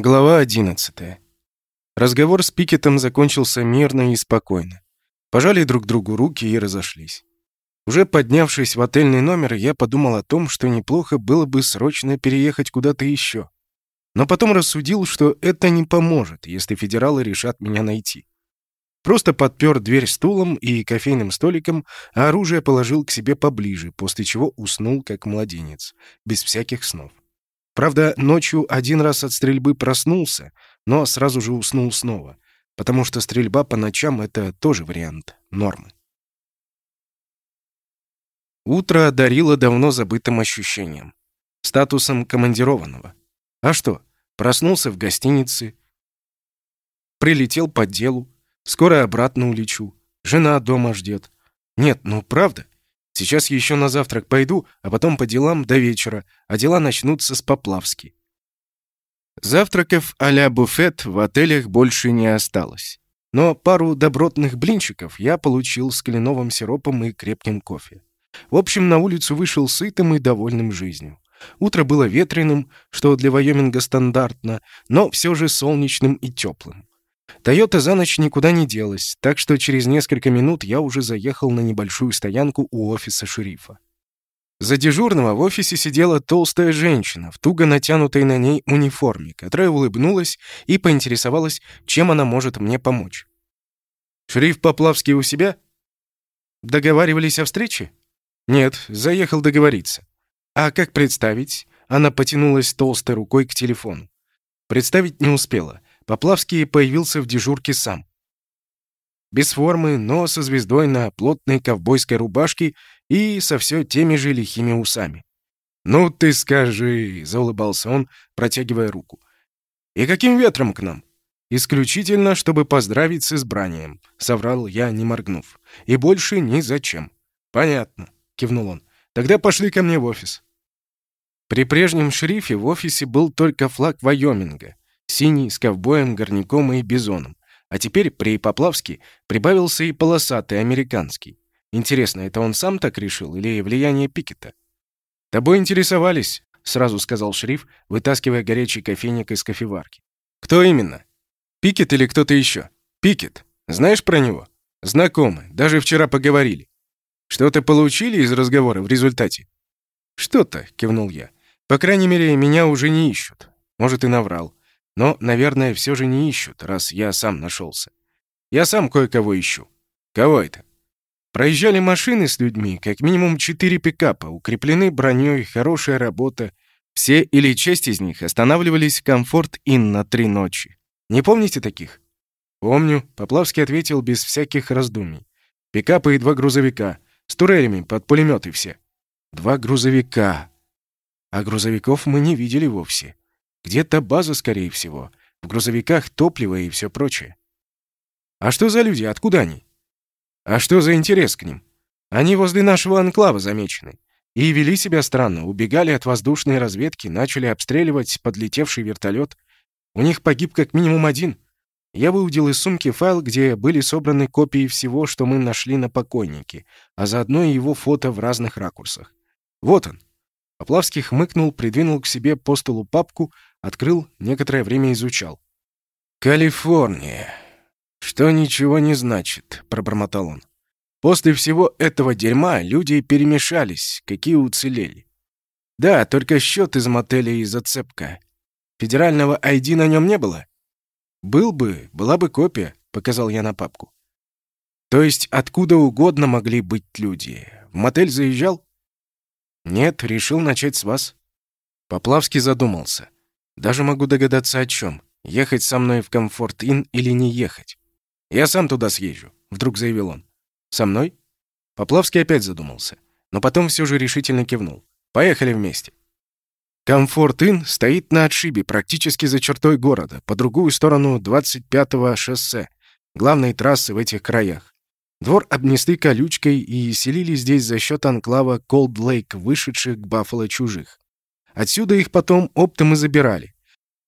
Глава 11. Разговор с Пикетом закончился мирно и спокойно. Пожали друг другу руки и разошлись. Уже поднявшись в отельный номер, я подумал о том, что неплохо было бы срочно переехать куда-то еще. Но потом рассудил, что это не поможет, если федералы решат меня найти. Просто подпер дверь стулом и кофейным столиком, а оружие положил к себе поближе, после чего уснул как младенец, без всяких снов. Правда, ночью один раз от стрельбы проснулся, но сразу же уснул снова, потому что стрельба по ночам — это тоже вариант нормы. Утро одарило давно забытым ощущением. Статусом командированного. А что, проснулся в гостинице, прилетел по делу, скоро обратно улечу, жена дома ждет. Нет, ну правда, Сейчас еще на завтрак пойду, а потом по делам до вечера, а дела начнутся с Поплавски. Завтраков а-ля буфет в отелях больше не осталось. Но пару добротных блинчиков я получил с кленовым сиропом и крепким кофе. В общем, на улицу вышел сытым и довольным жизнью. Утро было ветреным, что для Вайоминга стандартно, но все же солнечным и теплым. Тойота за ночь никуда не делась, так что через несколько минут я уже заехал на небольшую стоянку у офиса шерифа. За дежурного в офисе сидела толстая женщина в туго натянутой на ней униформе, которая улыбнулась и поинтересовалась, чем она может мне помочь. «Шериф Поплавский у себя?» «Договаривались о встрече?» «Нет, заехал договориться». «А как представить?» Она потянулась толстой рукой к телефону. Представить не успела. Поплавский появился в дежурке сам. Без формы, но со звездой на плотной ковбойской рубашке и со все теми же лихими усами. «Ну ты скажи», — заулыбался он, протягивая руку. «И каким ветром к нам?» «Исключительно, чтобы поздравить с избранием», — соврал я, не моргнув. «И больше ни зачем». «Понятно», — кивнул он. «Тогда пошли ко мне в офис». При прежнем шерифе в офисе был только флаг Вайоминга, Синий, с ковбоем, горняком и бизоном. А теперь при Поплавске прибавился и полосатый, американский. Интересно, это он сам так решил или влияние Пикета? «Тобой интересовались», — сразу сказал шериф, вытаскивая горячий кофейник из кофеварки. «Кто именно? Пикет или кто-то еще?» «Пикет. Знаешь про него?» «Знакомы. Даже вчера поговорили». «Что-то получили из разговора в результате?» «Что-то», — кивнул я. «По крайней мере, меня уже не ищут. Может, и наврал. Но, наверное, все же не ищут, раз я сам нашелся. Я сам кое-кого ищу. Кого это? Проезжали машины с людьми, как минимум четыре пикапа, укреплены броней, хорошая работа. Все или часть из них останавливались в Комфорт-Инн на три ночи. Не помните таких? Помню, Поплавский ответил без всяких раздумий. Пикапы и два грузовика. С турелями, под пулеметы все. Два грузовика. А грузовиков мы не видели вовсе. Где-то база, скорее всего. В грузовиках топливо и все прочее. А что за люди? Откуда они? А что за интерес к ним? Они возле нашего анклава замечены. И вели себя странно, убегали от воздушной разведки, начали обстреливать подлетевший вертолет. У них погиб как минимум один. Я выудил из сумки файл, где были собраны копии всего, что мы нашли на покойнике, а заодно и его фото в разных ракурсах. Вот он. Поплавский хмыкнул, придвинул к себе по столу папку, открыл, некоторое время изучал. «Калифорния. Что ничего не значит», — пробормотал он. «После всего этого дерьма люди перемешались, какие уцелели. Да, только счет из мотеля и зацепка. Федерального ID на нем не было? Был бы, была бы копия, показал я на папку. То есть откуда угодно могли быть люди. В мотель заезжал? Нет, решил начать с вас. Поплавский задумался. Даже могу догадаться о чем. Ехать со мной в Комфорт-Ин или не ехать. Я сам туда съезжу, вдруг заявил он. Со мной? Поплавский опять задумался, но потом все же решительно кивнул. Поехали вместе. Комфорт-Ин стоит на отшибе, практически за чертой города, по другую сторону 25-го шоссе, главной трассы в этих краях. Двор обнесли колючкой и селили здесь за счет анклава Колд-Лейк, вышедших к Баффало чужих. Отсюда их потом оптом и забирали.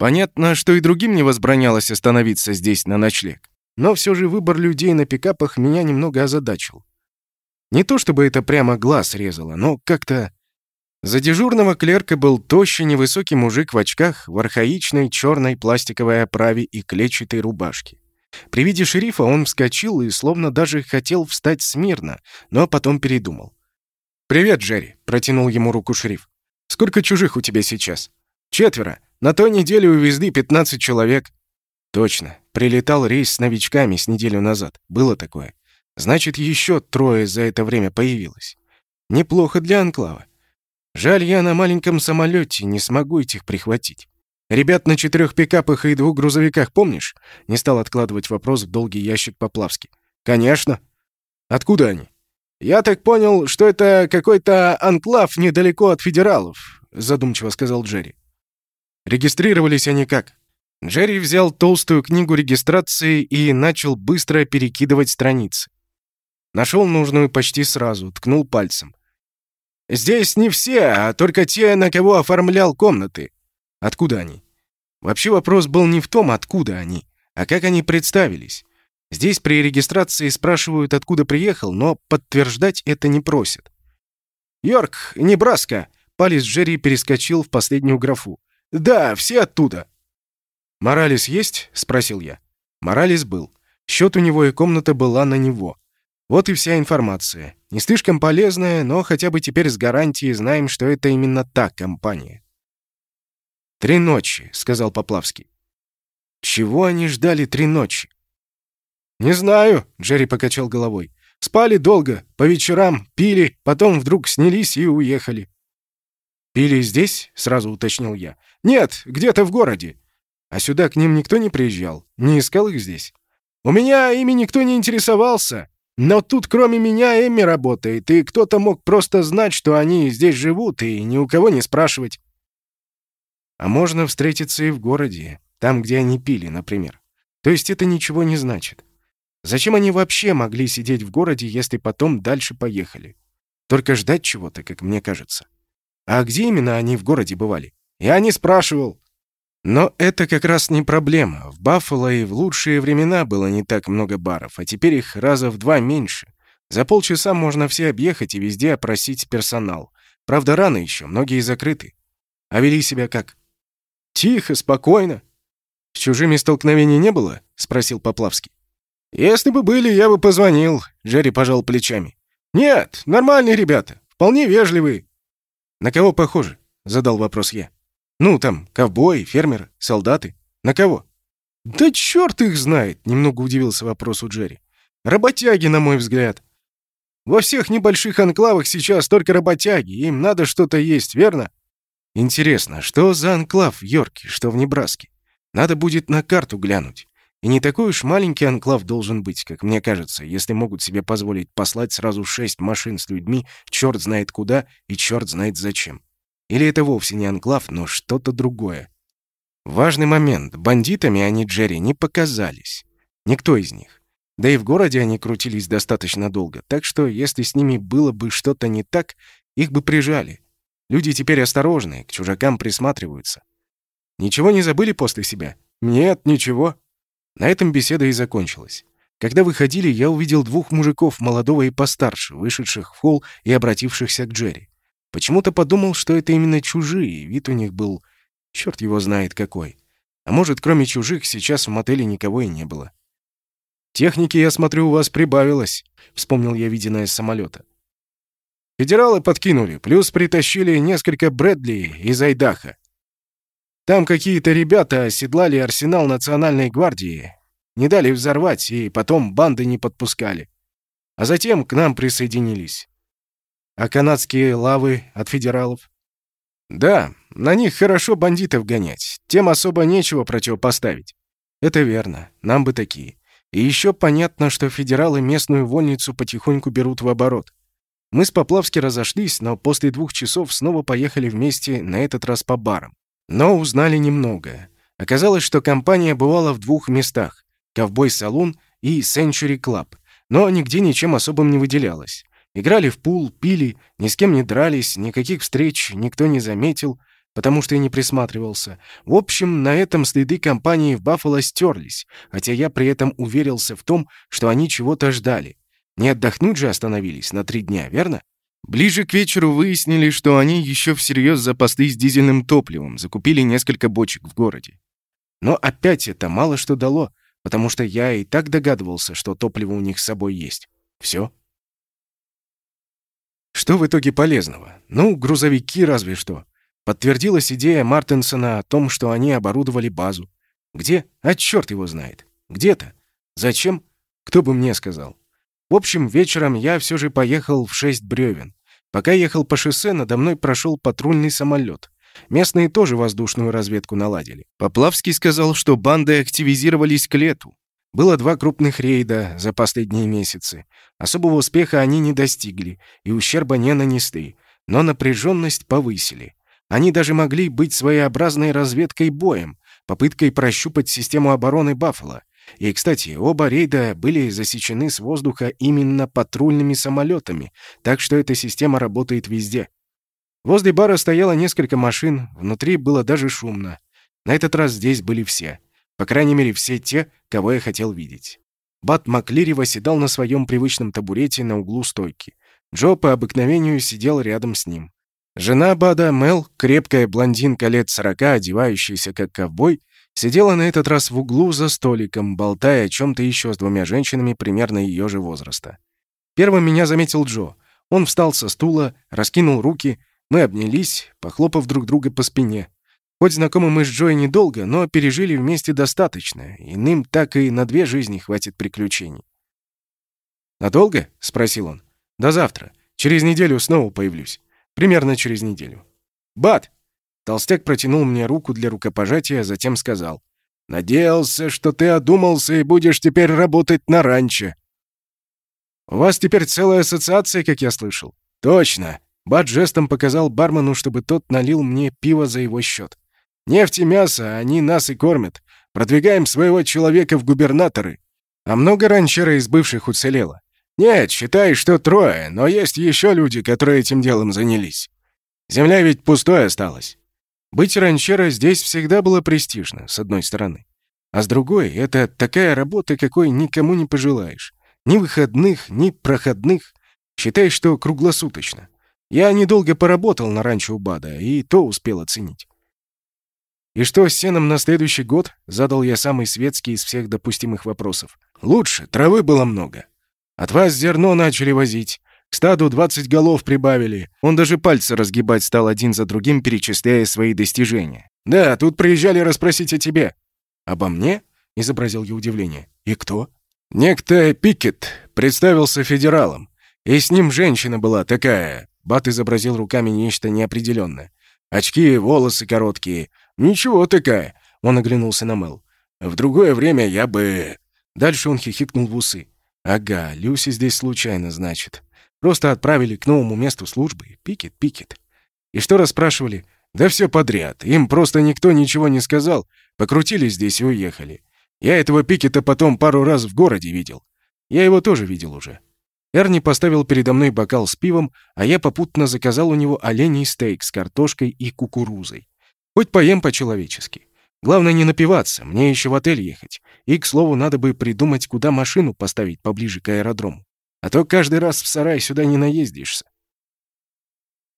Понятно, что и другим не возбранялось остановиться здесь на ночлег. Но все же выбор людей на пикапах меня немного озадачил. Не то чтобы это прямо глаз резало, но как-то... За дежурного клерка был тощий невысокий мужик в очках, в архаичной черной пластиковой оправе и клетчатой рубашке. При виде шерифа он вскочил и словно даже хотел встать смирно, но потом передумал. «Привет, Джерри», — протянул ему руку шериф. «Сколько чужих у тебя сейчас?» «Четверо. На той неделе увезли 15 человек». «Точно. Прилетал рейс с новичками с неделю назад. Было такое. Значит, еще трое за это время появилось. Неплохо для анклава. Жаль, я на маленьком самолете не смогу этих прихватить. Ребят на четырех пикапах и двух грузовиках, помнишь? Не стал откладывать вопрос в долгий ящик Поплавский. Конечно. Откуда они? Я так понял, что это какой-то анклав недалеко от федералов, задумчиво сказал Джерри. Регистрировались они как? Джерри взял толстую книгу регистрации и начал быстро перекидывать страницы. Нашел нужную почти сразу, ткнул пальцем. Здесь не все, а только те, на кого оформлял комнаты. Откуда они? Вообще вопрос был не в том, откуда они, а как они представились. Здесь при регистрации спрашивают, откуда приехал, но подтверждать это не просят. «Йорк, Небраска!» Палец Джерри перескочил в последнюю графу. «Да, все оттуда!» «Моралес есть?» — спросил я. Моралес был. Счет у него и комната была на него. Вот и вся информация. Не слишком полезная, но хотя бы теперь с гарантией знаем, что это именно та компания. «Три ночи», — сказал Поплавский. «Чего они ждали три ночи?» «Не знаю», — Джерри покачал головой. «Спали долго, по вечерам, пили, потом вдруг снялись и уехали». «Пили здесь?» — сразу уточнил я. «Нет, где-то в городе. А сюда к ним никто не приезжал? Не искал их здесь?» «У меня ими никто не интересовался. Но тут кроме меня Эмми работает, и кто-то мог просто знать, что они здесь живут, и ни у кого не спрашивать. А можно встретиться и в городе, там, где они пили, например. То есть это ничего не значит. Зачем они вообще могли сидеть в городе, если потом дальше поехали? Только ждать чего-то, как мне кажется. А где именно они в городе бывали? Я не спрашивал. Но это как раз не проблема. В Баффало и в лучшие времена было не так много баров, а теперь их раза в два меньше. За полчаса можно все объехать и везде опросить персонал. Правда, рано еще, многие закрыты. А вели себя как? Тихо, спокойно. С чужими столкновений не было? Спросил Поплавский. Если бы были, я бы позвонил. Джерри пожал плечами. Нет, нормальные ребята, вполне вежливые. На кого похожи? Задал вопрос я. Ну, там, ковбои, фермеры, солдаты. На кого? Да черт их знает, немного удивился вопрос у Джерри. Работяги, на мой взгляд. Во всех небольших анклавах сейчас только работяги, им надо что-то есть, верно? Интересно, что за анклав в Йорке, что в Небраске? Надо будет на карту глянуть. И не такой уж маленький анклав должен быть, как мне кажется, если могут себе позволить послать сразу шесть машин с людьми, черт знает куда и черт знает зачем. Или это вовсе не анклав, но что-то другое. Важный момент. Бандитами они Джерри не показались. Никто из них. Да и в городе они крутились достаточно долго, так что если с ними было бы что-то не так, их бы прижали. Люди теперь осторожные, к чужакам присматриваются. Ничего не забыли после себя? Нет, ничего. На этом беседа и закончилась. Когда выходили, я увидел двух мужиков, молодого и постарше, вышедших в холл и обратившихся к Джерри. Почему-то подумал, что это именно чужие, вид у них был... Черт его знает какой. А может, кроме чужих, сейчас в мотеле никого и не было. «Техники, я смотрю, у вас прибавилось», — вспомнил я виденное с самолета. «Федералы подкинули, плюс притащили несколько Брэдли из Айдаха. Там какие-то ребята оседлали арсенал Национальной гвардии, не дали взорвать, и потом банды не подпускали. А затем к нам присоединились. А канадские лавы от федералов? Да, на них хорошо бандитов гонять. Тем особо нечего противопоставить. Это верно, нам бы такие. И еще понятно, что федералы местную вольницу потихоньку берут в оборот. Мы с Поплавски разошлись, но после двух часов снова поехали вместе, на этот раз по барам. Но узнали немного. Оказалось, что компания бывала в двух местах — Ковбой-салун и Century Club, но нигде ничем особым не выделялась. Играли в пул, пили, ни с кем не дрались, никаких встреч никто не заметил, потому что и не присматривался. В общем, на этом следы компании в Баффало стерлись, хотя я при этом уверился в том, что они чего-то ждали. Не отдохнуть же остановились на три дня, верно? Ближе к вечеру выяснили, что они еще всерьез запаслись дизельным топливом, закупили несколько бочек в городе. Но опять это мало что дало, потому что я и так догадывался, что топливо у них с собой есть. Все. Что в итоге полезного? Ну, грузовики разве что. Подтвердилась идея Мартенсона о том, что они оборудовали базу. Где? А черт его знает. Где-то. Зачем? Кто бы мне сказал. В общем, вечером я все же поехал в шесть бревен. Пока ехал по шоссе, надо мной прошел патрульный самолет. Местные тоже воздушную разведку наладили. Поплавский сказал, что банды активизировались к лету. Было два крупных рейда за последние месяцы. Особого успеха они не достигли, и ущерба не нанесли, но напряженность повысили. Они даже могли быть своеобразной разведкой боем, попыткой прощупать систему обороны Баффало. И, кстати, оба рейда были засечены с воздуха именно патрульными самолетами, так что эта система работает везде. Возле бара стояло несколько машин, внутри было даже шумно. На этот раз здесь были все. По крайней мере, все те, кого я хотел видеть. Бат Маклири восседал на своем привычном табурете на углу стойки. Джо по обыкновению сидел рядом с ним. Жена Бада, Мел, крепкая блондинка лет сорока, одевающаяся как ковбой, сидела на этот раз в углу за столиком, болтая о чем-то еще с двумя женщинами примерно ее же возраста. Первым меня заметил Джо. Он встал со стула, раскинул руки, мы обнялись, похлопав друг друга по спине. Хоть знакомы мы с Джой недолго, но пережили вместе достаточно. Иным так и на две жизни хватит приключений. «Надолго?» — спросил он. «До завтра. Через неделю снова появлюсь. Примерно через неделю». «Бат!» Толстяк протянул мне руку для рукопожатия, а затем сказал. «Надеялся, что ты одумался и будешь теперь работать на ранчо». «У вас теперь целая ассоциация, как я слышал». «Точно. Бат жестом показал бармену, чтобы тот налил мне пиво за его счет. «Нефть и мясо, они нас и кормят. Продвигаем своего человека в губернаторы. А много ранчера из бывших уцелело? Нет, считай, что трое, но есть еще люди, которые этим делом занялись. Земля ведь пустой осталась. Быть ранчера здесь всегда было престижно, с одной стороны. А с другой, это такая работа, какой никому не пожелаешь. Ни выходных, ни проходных. Считай, что круглосуточно. Я недолго поработал на ранчо у Бада, и то успел оценить. «И что с сеном на следующий год?» — задал я самый светский из всех допустимых вопросов. «Лучше, травы было много. От вас зерно начали возить. К стаду 20 голов прибавили. Он даже пальцы разгибать стал один за другим, перечисляя свои достижения. Да, тут приезжали расспросить о тебе». «Обо мне?» — изобразил я удивление. «И кто?» «Некто Пикет представился федералом. И с ним женщина была такая, Бат изобразил руками нечто неопределенное. «Очки, волосы короткие. Ничего такая!» Он оглянулся на Мел. «В другое время я бы...» Дальше он хихикнул в усы. «Ага, Люси здесь случайно, значит. Просто отправили к новому месту службы. Пикет, пикет. И что расспрашивали? Да все подряд. Им просто никто ничего не сказал. Покрутили здесь и уехали. Я этого пикета потом пару раз в городе видел. Я его тоже видел уже. Эрни поставил передо мной бокал с пивом, а я попутно заказал у него оленей стейк с картошкой и кукурузой. Хоть поем по-человечески. Главное не напиваться, мне еще в отель ехать. И, к слову, надо бы придумать, куда машину поставить поближе к аэродрому. А то каждый раз в сарай сюда не наездишься.